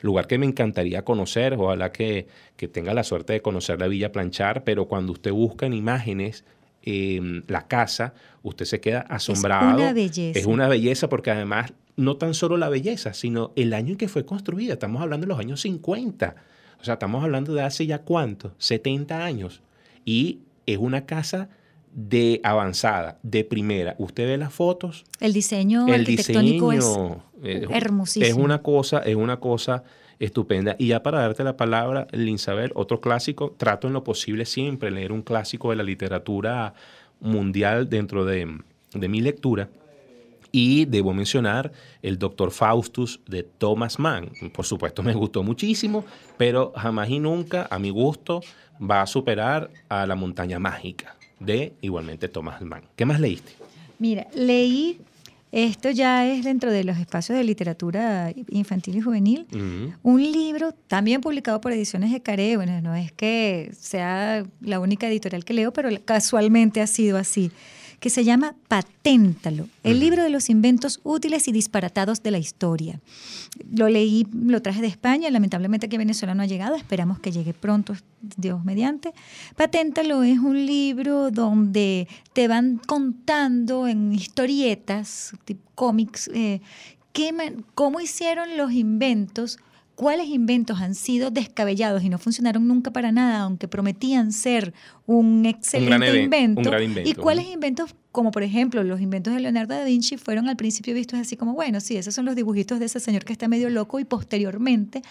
Lugar que me encantaría conocer, ojalá que, que tenga la suerte de conocer la Villa Planchar, pero cuando usted busca en imágenes eh, la casa, usted se queda asombrado. una belleza. Es una belleza porque además no tan solo la belleza, sino el año en que fue construida. Estamos hablando de los años 50. O sea, estamos hablando de hace ya cuánto, 70 años. Y es una casa de avanzada, de primera. Usted ve las fotos, el diseño el arquitectónico diseño es eh, hermosísimo. Es una cosa, es una cosa estupenda. Y ya para darte la palabra, Linsabel, otro clásico, trato en lo posible siempre leer un clásico de la literatura mundial dentro de, de mi lectura. Y debo mencionar el Doctor Faustus de Thomas Mann. Por supuesto, me gustó muchísimo, pero jamás y nunca, a mi gusto, va a superar a La Montaña Mágica de igualmente Thomas Mann. ¿Qué más leíste? Mira, leí, esto ya es dentro de los espacios de literatura infantil y juvenil, un libro también publicado por Ediciones de Caré. Bueno, no es que sea la única editorial que leo, pero casualmente ha sido así, que se llama Paténtalo, el libro de los inventos útiles y disparatados de la historia. Lo leí, lo traje de España, lamentablemente a Venezuela no ha llegado, esperamos que llegue pronto, Dios mediante. Paténtalo es un libro donde te van contando en historietas, cómics, eh, qué cómo hicieron los inventos cuáles inventos han sido descabellados y no funcionaron nunca para nada, aunque prometían ser un excelente gran invento, un gran invento, y cuáles inventos, como por ejemplo los inventos de Leonardo da Vinci, fueron al principio vistos así como, bueno, sí, esos son los dibujitos de ese señor que está medio loco y posteriormente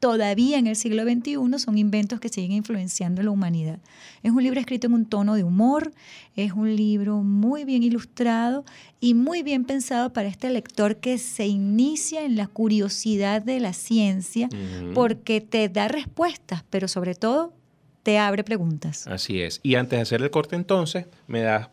todavía en el siglo XXI son inventos que siguen influenciando a la humanidad. Es un libro escrito en un tono de humor, es un libro muy bien ilustrado y muy bien pensado para este lector que se inicia en la curiosidad de la ciencia porque te da respuestas, pero sobre todo te abre preguntas. Así es. Y antes de hacer el corte entonces, me das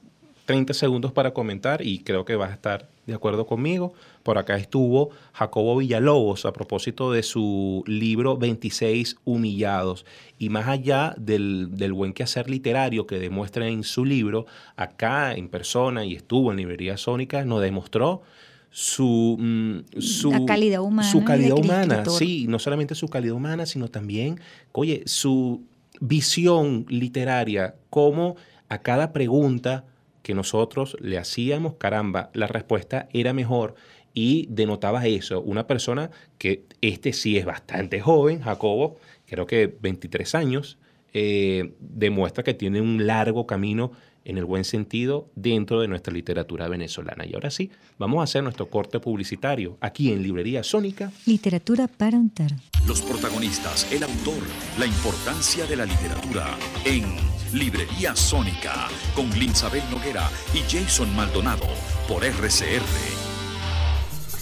30 segundos para comentar y creo que vas a estar de acuerdo conmigo. Por acá estuvo Jacobo Villalobos a propósito de su libro 26 humillados. Y más allá del, del buen quehacer literario que demuestra en su libro, acá en persona y estuvo en Librería Sónica, nos demostró su, mm, su La calidad humana Su calidad humana, Escritor. sí, no solamente su calidad humana, sino también, oye, su visión literaria, cómo a cada pregunta que nosotros le hacíamos, caramba, la respuesta era mejor y denotaba eso. Una persona que este sí es bastante joven, Jacobo, creo que 23 años, eh, demuestra que tiene un largo camino en el buen sentido dentro de nuestra literatura venezolana. Y ahora sí, vamos a hacer nuestro corte publicitario aquí en Librería Sónica. Literatura para untar. Los protagonistas, el autor, la importancia de la literatura en Librería Sónica con Linsabel Noguera y Jason Maldonado por RCR.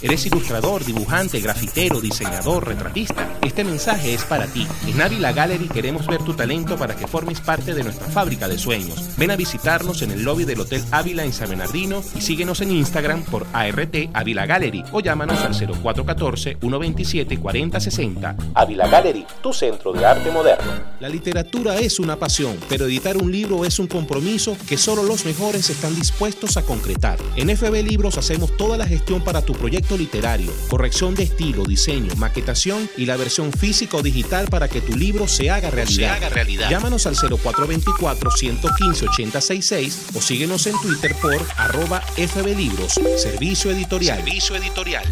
¿Eres ilustrador, dibujante, grafitero, diseñador, retratista? Este mensaje es para ti. En Ávila Gallery queremos ver tu talento para que formes parte de nuestra fábrica de sueños. Ven a visitarnos en el lobby del Hotel Ávila en San Bernardino y síguenos en Instagram por ART Ávila Gallery o llámanos al 0414-127-4060. Ávila Gallery, tu centro de arte moderno. La literatura es una pasión, pero editar un libro es un compromiso que solo los mejores están dispuestos a concretar. En FB Libros hacemos toda la gestión para tu proyecto literario, corrección de estilo, diseño, maquetación y la versión física o digital para que tu libro se haga realidad. haga realidad. Llámanos al 0424-115-8066 o síguenos en Twitter por arroba FB Libros, servicio editorial. Servicio editorial.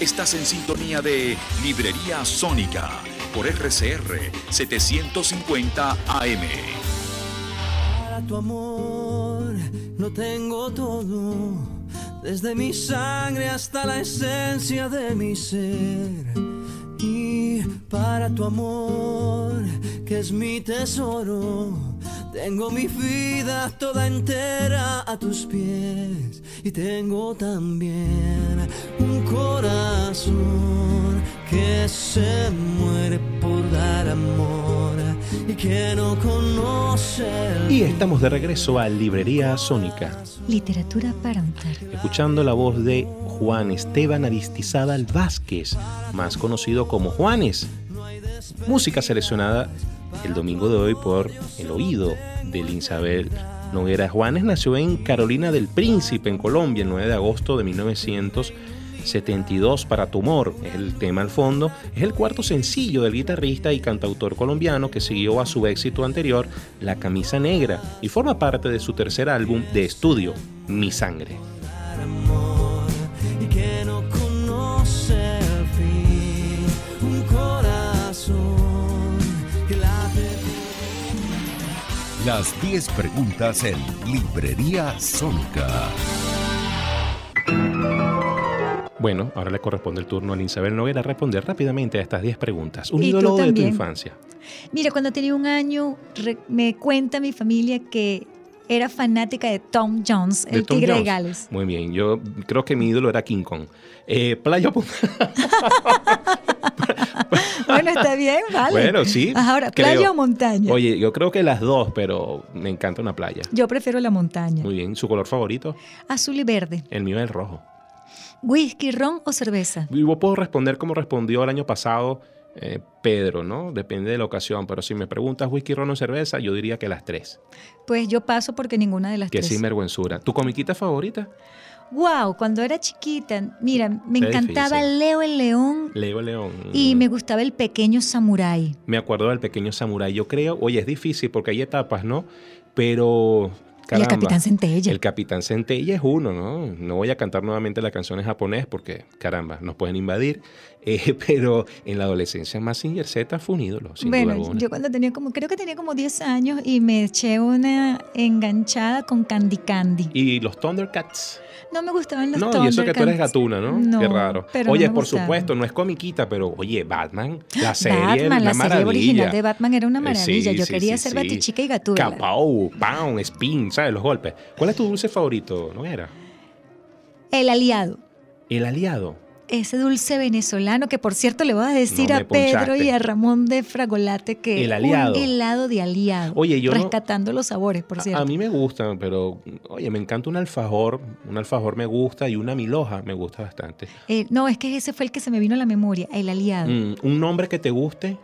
Estás en sintonía de Librería Sónica por RCR 750 AM. Para tu amor no tengo todo, desde mi sangre hasta la esencia de mi ser. Y para tu amor, que es mi tesoro, tengo mi vida toda entera a tus pies. Y tengo también un corazón que se muere por dar amor y que no conoce el Y estamos de regreso a Librería Sónica. Literatura para untar. escuchando la voz de Juan Esteban Aristizábal Vázquez, más conocido como Juanes. Música seleccionada el domingo de hoy por el oído de Linsabel Noguera. Juanes nació en Carolina del Príncipe, en Colombia, el 9 de agosto de 1972. Para tu humor es el tema al fondo. Es el cuarto sencillo del guitarrista y cantautor colombiano que siguió a su éxito anterior, La Camisa Negra, y forma parte de su tercer álbum de estudio, Mi Sangre. Las 10 preguntas en Librería Sónica. Bueno, ahora le corresponde el turno a Isabel Noguera responder rápidamente a estas 10 preguntas. Un ídolo de tu infancia. Mira, cuando tenía un año, me cuenta mi familia que era fanática de Tom Jones, De el Tom tigre de. Gales. Muy bien, yo creo que mi ídolo era King Kong. Eh, Playa. Bueno, está bien, vale. Bueno, sí, Ahora, creo. ¿playa o montaña? Oye, yo creo que las dos, pero me encanta una playa. Yo prefiero la montaña. Muy bien, ¿su color favorito? Azul y verde. El mío es el rojo. ¿Whisky, ron o cerveza? Y vos puedo responder como respondió el año pasado eh, Pedro, ¿no? Depende de la ocasión, pero si me preguntas whisky, ron o cerveza, yo diría que las tres. Pues yo paso porque ninguna de las Que tres. sinvergüenzura. ¿Tu comiquita favorita? Wow, cuando era chiquita, mira, me Qué encantaba difícil. Leo el León Leo León. y me gustaba el pequeño samurái. Me acuerdo del pequeño samurái. Yo creo, oye, es difícil porque hay etapas, ¿no? Pero Y el Capitán Centella. El Capitán Centella es uno, ¿no? No voy a cantar nuevamente la canción en japonés porque, caramba, nos pueden invadir. Eh, pero en la adolescencia Massinger Z fue un ídolo, sin duda Bueno, alguna. yo cuando tenía como, creo que tenía como 10 años y me eché una enganchada con Candy Candy. Y los Thundercats. No me gustaban los No, y eso que tú eres gatuna, ¿no? No, Qué raro. no oye, por gustaban. supuesto, no es comiquita, pero oye, Batman, la serie, Batman, la serie maravilla. original de Batman era una Eh, maravilla. sí, Yo sí, quería sí, ser. Batichica y Gatúbela. Capau, pound, spin, ¿sabes? Los golpes. ¿Cuál es tu dulce favorito? ¿No era? El aliado. El aliado. Ese dulce venezolano que por cierto le voy a decir No a Pedro y a Ramón de Fragolate que El aliado. un helado de aliado. Oye, yo no- rescatando los sabores, por A- cierto. A mí me gustan, pero oye, me encanta un alfajor. Un alfajor me gusta y una miloja me gusta bastante. Eh, no, es que ese fue el que se me vino a la memoria, el aliado. Mm, un nombre que te guste,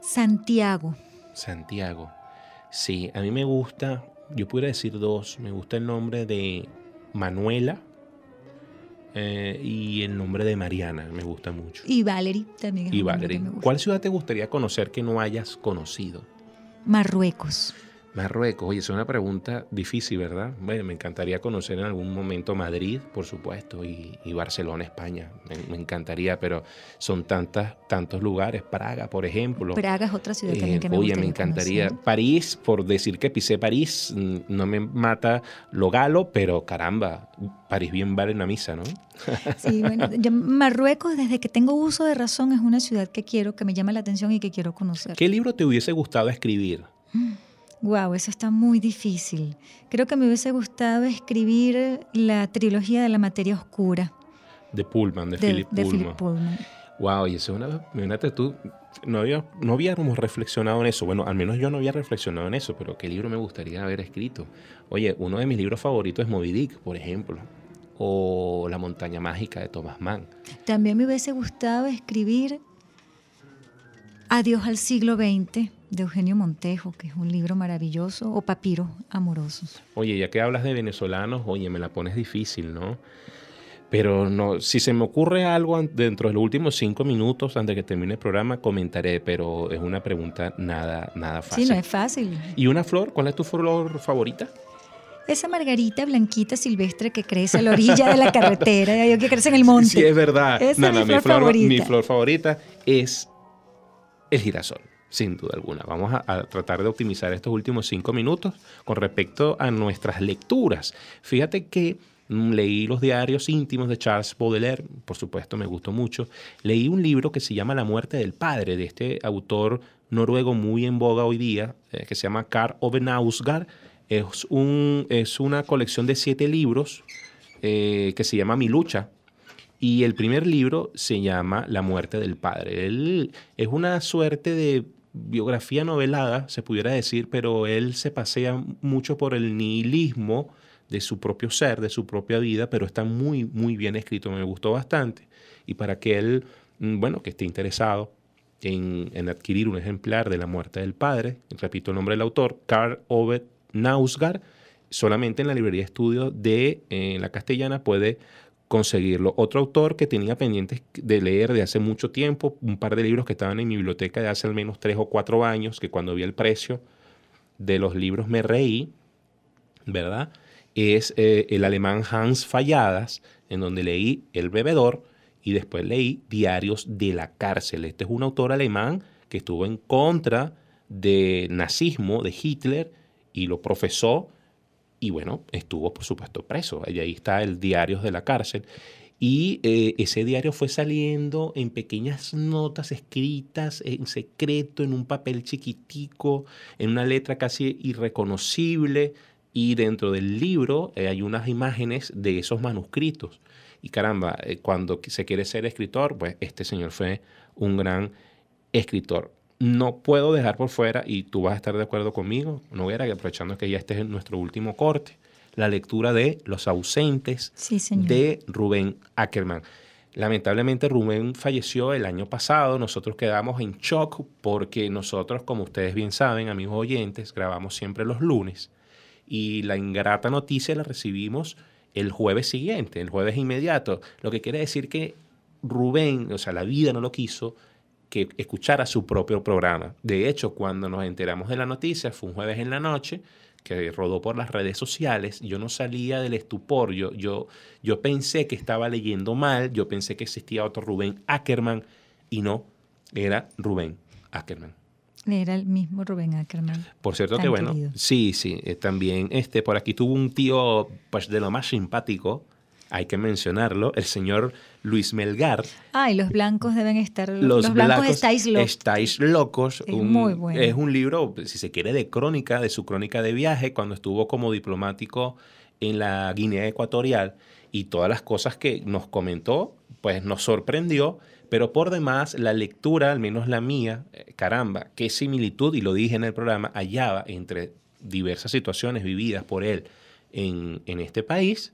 Santiago. Santiago. Sí, a mí me gusta, yo pudiera decir dos. Me gusta el nombre de Manuela eh, y el nombre de Mariana, me gusta mucho. Y Valerie también es Y Valerie. que me gusta. ¿Cuál ciudad te gustaría conocer que no hayas conocido? Marruecos. Marruecos, oye, es una pregunta difícil, ¿verdad? Bueno, me encantaría conocer en algún momento Madrid, por supuesto, y, y Barcelona, España. Me, me encantaría, pero son tantas, tantos lugares. Praga, por ejemplo. Praga es otra ciudad Eh, también que me oye, me encantaría. conocer. París, por decir que pisé París, mm, no me mata lo galo, pero caramba, París bien vale una misa, ¿no? Sí, bueno, yo- Marruecos, desde que tengo uso de razón, es una ciudad que quiero, que me llama la atención y que quiero conocer. ¿Qué libro te hubiese gustado escribir? Wow, eso está muy difícil. Creo que me hubiese gustado escribir la trilogía de la materia oscura De Pullman, de, de, Philip de Pullman. Philip Pullman. Wow, y eso es una. Imagínate tú, no, había, no habíamos reflexionado en eso. Bueno, al menos yo no había reflexionado en eso, pero ¿qué libro me gustaría haber escrito? Oye, uno de mis libros favoritos es Moby Dick, por ejemplo. O La montaña mágica de Thomas Mann. También me hubiese gustado escribir Adiós al siglo XX de Eugenio Montejo, que es un libro maravilloso, o Papiros amorosos. Oye, ya que hablas de venezolanos, oye, me la pones difícil, ¿no? Pero no, si se me ocurre algo dentro de los últimos cinco minutos antes de que termine el programa, comentaré, pero es una pregunta nada, nada fácil. Sí, no es fácil. ¿Y una flor? ¿Cuál es tu flor favorita? Esa margarita blanquita silvestre que crece a la orilla de la carretera, que crece en el monte. Sí, es verdad. Esa no, es no, mi flor flor, favorita. mi flor favorita es el girasol, sin duda alguna. Vamos a, tratar de optimizar estos últimos cinco minutos con respecto a nuestras lecturas. Fíjate que mm, leí los diarios íntimos de Charles Baudelaire, por supuesto, me gustó mucho. Leí un libro que se llama La muerte del padre, de este autor noruego muy en boga hoy día, eh, que se llama Karl Ove Knausgaard. Es, un, es una colección de siete libros eh, que se llama Mi lucha. Y el primer libro se llama La muerte del padre. Él es una suerte de biografía novelada, se pudiera decir, pero él se pasea mucho por el nihilismo de su propio ser, de su propia vida, pero está muy, muy bien escrito, me gustó bastante. Y para que él, mm, bueno, que esté interesado en, adquirir un ejemplar de La muerte del padre, repito el nombre del autor, Karl Ove Knausgaard, solamente en la librería estudio de eh, la castellana puede conseguirlo. Otro autor que tenía pendientes de leer de hace mucho tiempo, un par de libros que estaban en mi biblioteca de hace al menos tres o cuatro años, que cuando vi el precio de los libros me reí, ¿verdad? Es eh, el alemán Hans Falladas, en donde leí El bebedor y después leí Diarios de la cárcel. Este es un autor alemán que estuvo en contra del nazismo de Hitler y lo profesó y bueno, estuvo por supuesto preso. Y ahí está el Diarios de la cárcel. Y eh, ese diario fue saliendo en pequeñas notas escritas en secreto, en un papel chiquitico, en una letra casi irreconocible. Y dentro del libro eh, hay unas imágenes de esos manuscritos. Y caramba, eh, cuando se quiere ser escritor, pues este señor fue un gran escritor. No puedo dejar por fuera, y tú vas a estar de acuerdo conmigo, no voy a ir aprovechando que ya este es nuestro último corte, la lectura de Los ausentes Sí, de Rubén Ackerman. Lamentablemente Rubén falleció el año pasado, nosotros quedamos en shock porque nosotros, como ustedes bien saben, amigos oyentes, grabamos siempre los lunes y la ingrata noticia la recibimos el jueves siguiente, el jueves inmediato, lo que quiere decir que Rubén, o sea, la vida no lo quiso, que escuchara su propio programa. De hecho, cuando nos enteramos de la noticia, fue un jueves en la noche, que rodó por las redes sociales, yo no salía del estupor, yo, yo, yo pensé que estaba leyendo mal, yo pensé que existía otro Rubén Ackerman y no, era Rubén Ackerman. Era el mismo Rubén Ackerman. Por cierto que bueno, querido. sí, sí, eh, también este, por aquí tuvo un tío pues de lo más simpático, hay que mencionarlo, el señor Luis Melgar. Ay, los blancos deben estar. Los, Los, blancos, estáis locos. Estáis locos. Es muy bueno. Es un libro, si se quiere, de crónica, de su crónica de viaje, cuando estuvo como diplomático en la Guinea Ecuatorial y todas las cosas que nos comentó, pues nos sorprendió, pero por demás la lectura, al menos la mía, eh, caramba, qué similitud, y lo dije en el programa, hallaba entre diversas situaciones vividas por él en, en este país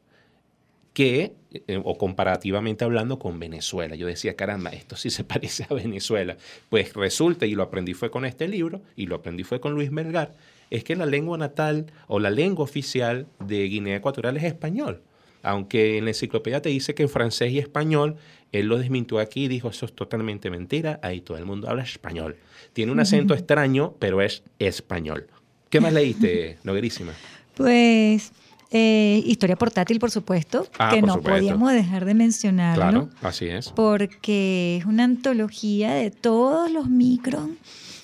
que, eh, o comparativamente hablando, con Venezuela. Yo decía, caramba, esto sí se parece a Venezuela. Pues resulta, y lo aprendí fue con este libro, y lo aprendí fue con Luis Melgar, es que la lengua natal o la lengua oficial de Guinea Ecuatorial es español. Aunque en la enciclopedia te dice que en francés y español, él lo desmintió aquí y dijo, eso es totalmente mentira, ahí todo el mundo habla español. Tiene un acento extraño, pero es español. ¿Qué más leíste, Noguerísima? Pues. Eh, historia portátil, por supuesto, Ah, que por no supuesto. podíamos dejar de mencionarlo. Claro, así es. porque es una antología de todos los micros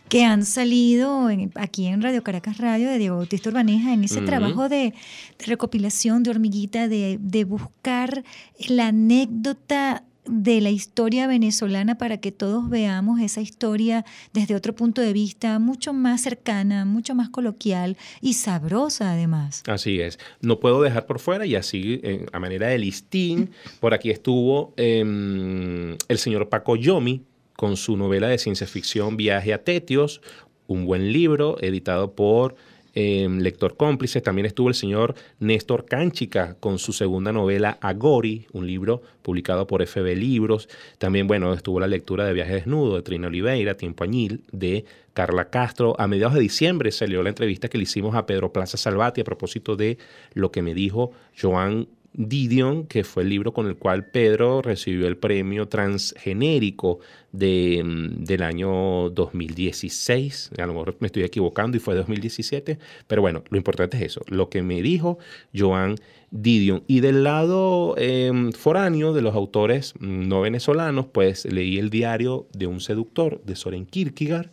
que han salido en- aquí en Radio Caracas Radio de Diego Bautista Urbaneja en ese trabajo de, de recopilación de hormiguita, de, de buscar la anécdota de la historia venezolana para que todos veamos esa historia desde otro punto de vista mucho más cercana, mucho más coloquial y sabrosa además. Así es. No puedo dejar por fuera y así, eh, a manera de listín, por aquí estuvo em, el señor Paco Yomi con su novela de ciencia ficción Viaje a Tetios, un buen libro editado por em, Lector Cómplice. También estuvo el señor Néstor Cánchica con su segunda novela Agori, un libro publicado por FB Libros. También, bueno, estuvo la lectura de Viaje Desnudo de Trina Oliveira, Tiempo Añil, de Carla Castro. A mediados de diciembre salió la entrevista que le hicimos a Pedro Plaza Salvati a propósito de lo que me dijo Joan Didion, que fue el libro con el cual Pedro recibió el premio transgenérico de, mm, del año 2016. A lo mejor me estoy equivocando y fue 2017, pero bueno, lo importante es eso, lo que me dijo Joan Didion. Y del lado eh, foráneo de los autores mm, no venezolanos, pues leí el diario de un seductor de Soren Kierkegaard,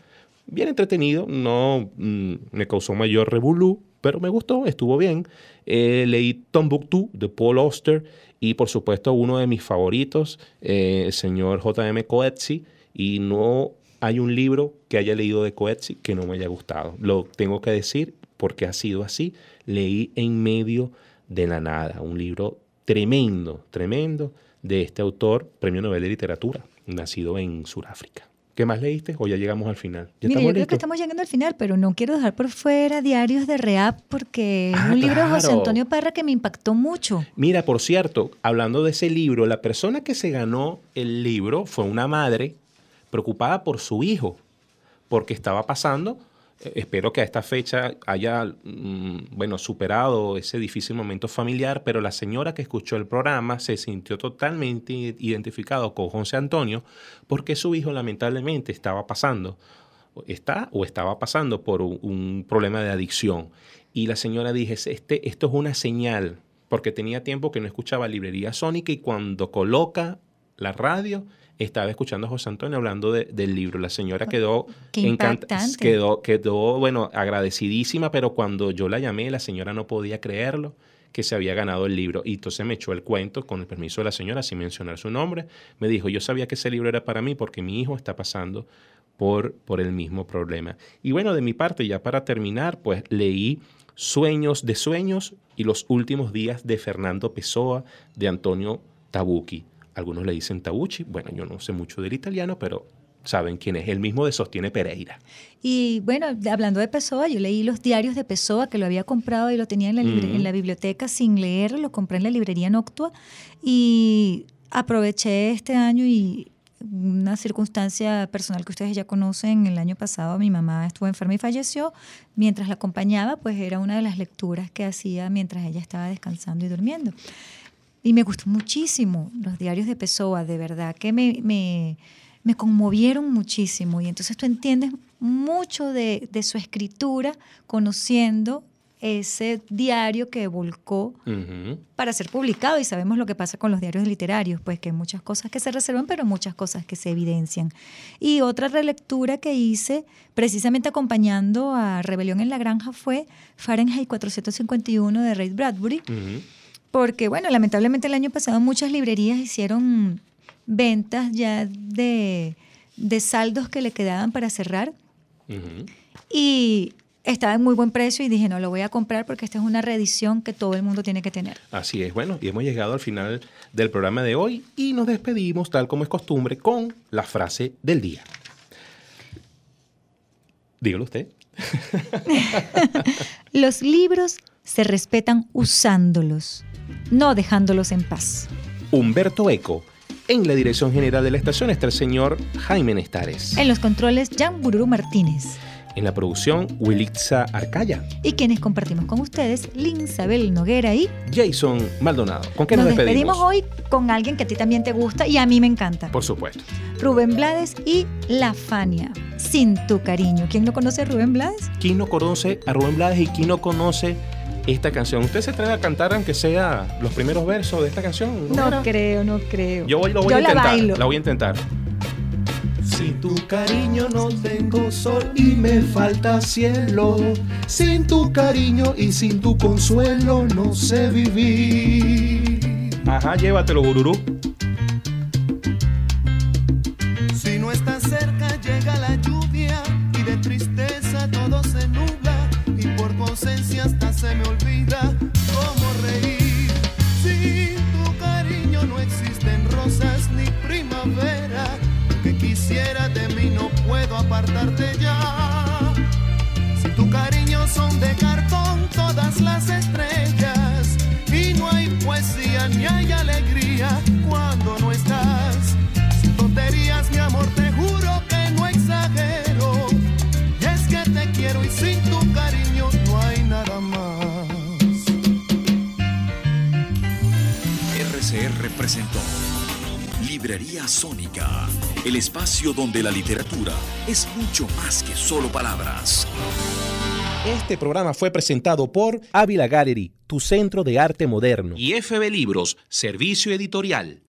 bien entretenido, no mm, me causó mayor revolú, pero me gustó, estuvo bien. Eh, leí Tombuctú de Paul Auster y por supuesto uno de mis favoritos, eh, el señor J.M. Coetzee, y no hay un libro que haya leído de Coetzee que no me haya gustado. Lo tengo que decir porque ha sido así. Leí en medio de la nada, un libro tremendo, tremendo de este autor, Premio Nobel de Literatura, nacido en Sudáfrica. ¿Qué más leíste? ¿O ya llegamos al final? ¿Ya Mira, yo creo que estamos llegando al final, pero no quiero dejar por fuera Diarios de Reap porque es Ah, un libro de José. Antonio Parra que me impactó mucho. Mira, por cierto, hablando de ese libro, la persona que se ganó el libro fue una madre preocupada por su hijo, porque estaba pasando, espero que a esta fecha haya, mm, bueno, superado ese difícil momento familiar, pero la señora que escuchó el programa se sintió totalmente identificado con José Antonio, porque su hijo lamentablemente estaba pasando está o estaba pasando por un, problema de adicción. Y la señora dije, este, esto es una señal, porque tenía tiempo que no escuchaba librería sónica y cuando coloca la radio, estaba escuchando a José Antonio hablando de- del libro. La señora quedó quedó, quedó, bueno, agradecidísima, pero cuando yo la llamé, la señora no podía creerlo que se había ganado el libro. Y entonces me echó el cuento, con el permiso de la señora, sin mencionar su nombre. Me dijo, yo sabía que ese libro era para mí porque mi hijo está pasando por, por el mismo problema. Y bueno, de mi parte, ya para terminar, pues leí Sueños de Sueños y los últimos días de Fernando Pessoa, de Antonio Tabucchi. Algunos le dicen Tabucci, bueno, yo no sé mucho del italiano, pero saben quién es, el mismo de Sostiene Pereira. Y bueno, hablando de Pessoa, yo leí los diarios de Pessoa que lo había comprado y lo tenía en la, libre- Ujú. en la biblioteca sin leer, lo compré en la librería Noctua y aproveché este año y una circunstancia personal que ustedes ya conocen, el año pasado mi mamá estuvo enferma y falleció, mientras la acompañaba, pues era una de las lecturas que hacía mientras ella estaba descansando y durmiendo. Y me gustó muchísimo los diarios de Pessoa, de verdad que me, me, me conmovieron muchísimo. Y entonces tú entiendes mucho de, de su escritura conociendo ese diario que volcó para ser publicado y sabemos lo que pasa con los diarios literarios, pues que hay muchas cosas que se reservan, pero muchas cosas que se evidencian. Y otra relectura que hice precisamente acompañando a Rebelión en la Granja fue Fahrenheit 451 de Ray Bradbury, Ujú. Porque bueno, lamentablemente el año pasado muchas librerías hicieron ventas ya de, de saldos que le quedaban para cerrar y estaba en muy buen precio y dije, no, lo voy a comprar porque esta es una reedición que todo el mundo tiene que tener. Así es, bueno, y hemos llegado al final del programa de hoy y nos despedimos, tal como es costumbre, con la frase del día. Dígalo usted. Los libros se respetan usándolos, no dejándolos en paz. Humberto Eco. En la dirección general de la estación está el señor Jaime Nestares. En los controles, Jan Bururu Martínez. En la producción, Wilitza Arcaya. Y quienes compartimos con ustedes, Linsabel Noguera y Jason Maldonado. ¿Con qué nos, nos despedimos hoy con alguien que a ti también te gusta y a mí me encanta. Por supuesto. Rubén Blades y La Fania. Sin tu cariño. ¿Quién no conoce a Rubén Blades? ¿Quién no conoce a Rubén Blades y quién no conoce esta canción? ¿Usted se atreve a cantar aunque sea los primeros versos de esta canción? No creo, no creo. Yo voy, lo voy Yo a la intentar. bailo. La voy a intentar. Sin tu cariño no tengo sol y me falta cielo. Sin tu cariño y sin tu consuelo no sé vivir. Ajá, llévatelo, gururú. Librería Sónica, el espacio donde la literatura es mucho más que solo palabras. Este programa fue presentado por Ávila Gallery, tu centro de arte moderno. Y FB Libros, servicio editorial.